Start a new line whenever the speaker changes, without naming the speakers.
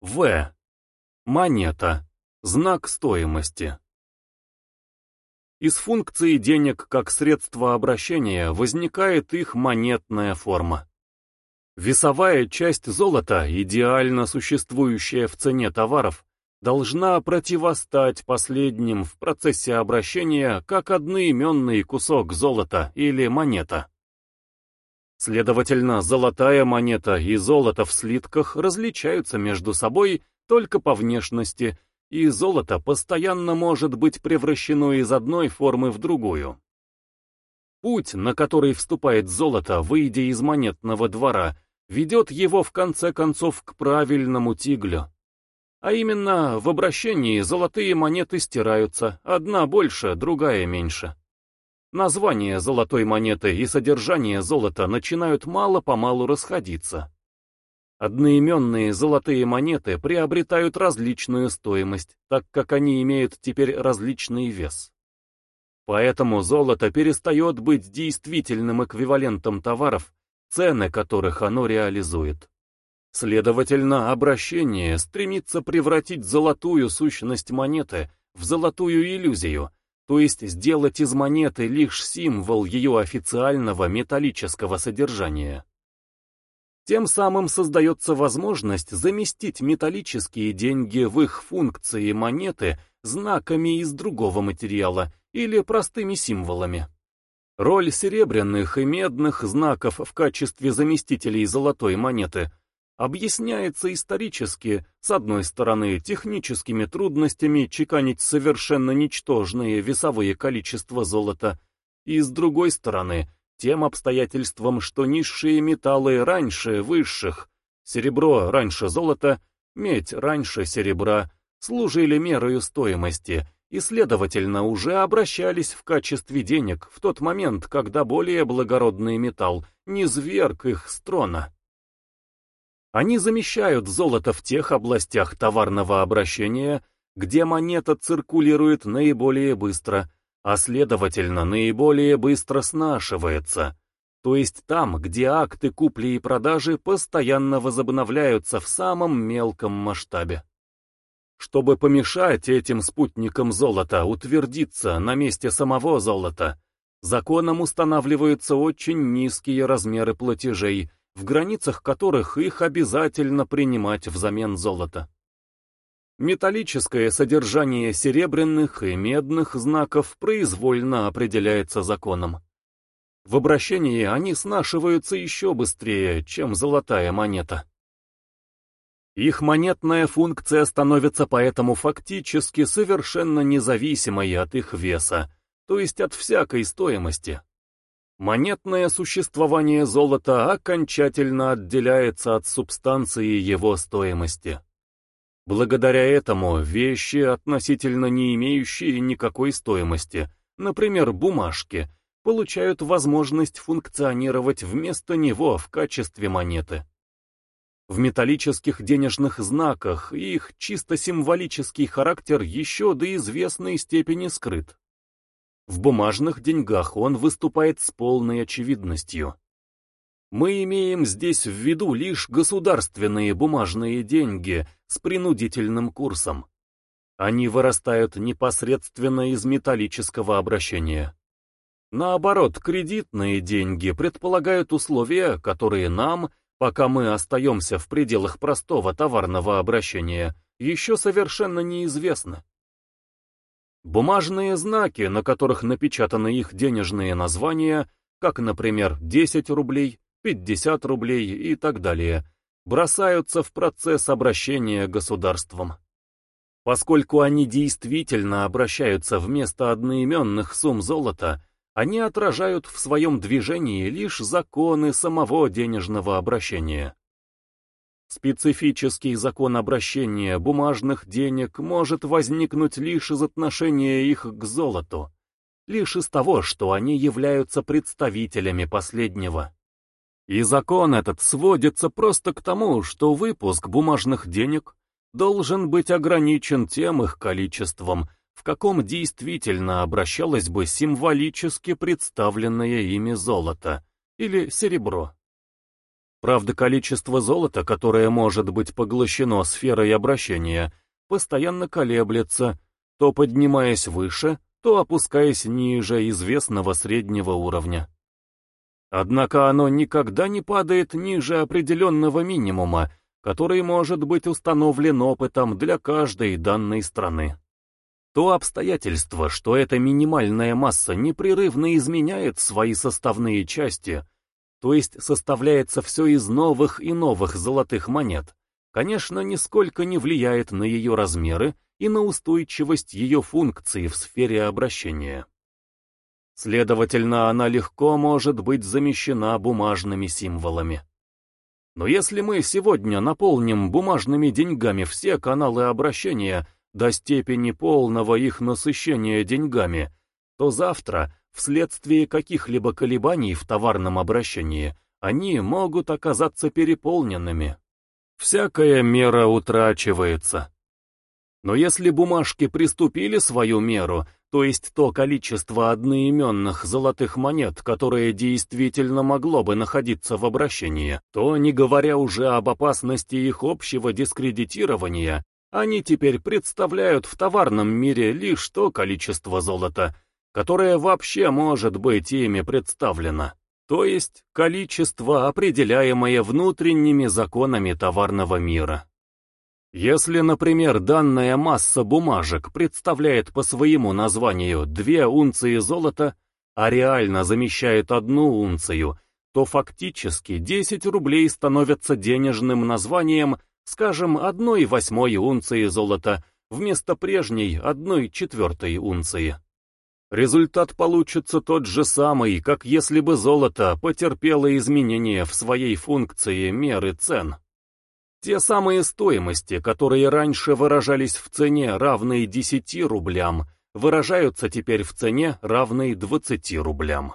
В. Монета. Знак стоимости. Из функции денег как средства обращения возникает их монетная форма. Весовая часть золота, идеально существующая в цене товаров, должна противостать последним в процессе обращения как одноименный кусок золота или монета. Следовательно, золотая монета и золото в слитках различаются между собой только по внешности и золото постоянно может быть превращено из одной формы в другую. Путь, на который вступает золото, выйдя из монетного двора, ведет его в конце концов к правильному тиглю. А именно, в обращении золотые монеты стираются, одна больше, другая меньше. Название золотой монеты и содержание золота начинают мало-помалу расходиться. Одноименные золотые монеты приобретают различную стоимость, так как они имеют теперь различный вес. Поэтому золото перестает быть действительным эквивалентом товаров, цены которых оно реализует. Следовательно, обращение стремится превратить золотую сущность монеты в золотую иллюзию, то есть сделать из монеты лишь символ ее официального металлического содержания. Тем самым создается возможность заместить металлические деньги в их функции монеты знаками из другого материала или простыми символами. Роль серебряных и медных знаков в качестве заместителей золотой монеты объясняется исторически, с одной стороны, техническими трудностями чеканить совершенно ничтожные весовые количества золота, и с другой стороны, тем обстоятельством, что низшие металлы раньше высших, серебро раньше золота, медь раньше серебра, служили мерою стоимости и, следовательно, уже обращались в качестве денег в тот момент, когда более благородный металл не зверг их с трона. Они замещают золото в тех областях товарного обращения, где монета циркулирует наиболее быстро – а следовательно наиболее быстро снашивается, то есть там, где акты купли и продажи постоянно возобновляются в самом мелком масштабе. Чтобы помешать этим спутникам золота утвердиться на месте самого золота, законом устанавливаются очень низкие размеры платежей, в границах которых их обязательно принимать взамен золота. Металлическое содержание серебряных и медных знаков произвольно определяется законом. В обращении они снашиваются еще быстрее, чем золотая монета. Их монетная функция становится поэтому фактически совершенно независимой от их веса, то есть от всякой стоимости. Монетное существование золота окончательно отделяется от субстанции его стоимости. Благодаря этому вещи, относительно не имеющие никакой стоимости, например, бумажки, получают возможность функционировать вместо него в качестве монеты. В металлических денежных знаках их чисто символический характер еще до известной степени скрыт. В бумажных деньгах он выступает с полной очевидностью. Мы имеем здесь в виду лишь государственные бумажные деньги с принудительным курсом. Они вырастают непосредственно из металлического обращения. Наоборот, кредитные деньги предполагают условия, которые нам, пока мы остаемся в пределах простого товарного обращения, еще совершенно неизвестны. Бумажные знаки, на которых напечатаны их денежные названия, как, например, 10 рублей, 50 рублей и так далее, бросаются в процесс обращения государством. Поскольку они действительно обращаются вместо одноименных сумм золота, они отражают в своем движении лишь законы самого денежного обращения. Специфический закон обращения бумажных денег может возникнуть лишь из отношения их к золоту, лишь из того, что они являются представителями последнего. И закон этот сводится просто к тому, что выпуск бумажных денег должен быть ограничен тем их количеством, в каком действительно обращалось бы символически представленное ими золото или серебро. Правда, количество золота, которое может быть поглощено сферой обращения, постоянно колеблется, то поднимаясь выше, то опускаясь ниже известного среднего уровня. Однако оно никогда не падает ниже определенного минимума, который может быть установлен опытом для каждой данной страны. То обстоятельство, что эта минимальная масса непрерывно изменяет свои составные части, то есть составляется все из новых и новых золотых монет, конечно, нисколько не влияет на ее размеры и на устойчивость ее функции в сфере обращения. Следовательно, она легко может быть замещена бумажными символами. Но если мы сегодня наполним бумажными деньгами все каналы обращения до степени полного их насыщения деньгами, то завтра, вследствие каких-либо колебаний в товарном обращении, они могут оказаться переполненными. Всякая мера утрачивается. Но если бумажки приступили свою меру, то есть то количество одноименных золотых монет, которое действительно могло бы находиться в обращении, то, не говоря уже об опасности их общего дискредитирования, они теперь представляют в товарном мире лишь то количество золота, которое вообще может быть ими представлено, то есть количество, определяемое внутренними законами товарного мира. Если, например, данная масса бумажек представляет по своему названию две унции золота, а реально замещает одну унцию, то фактически 10 рублей становятся денежным названием, скажем, одной восьмой унции золота вместо прежней одной четвертой унции. Результат получится тот же самый, как если бы золото потерпело изменения в своей функции меры цен. Те самые стоимости, которые раньше выражались в цене, равной 10 рублям, выражаются теперь в цене, равной 20 рублям.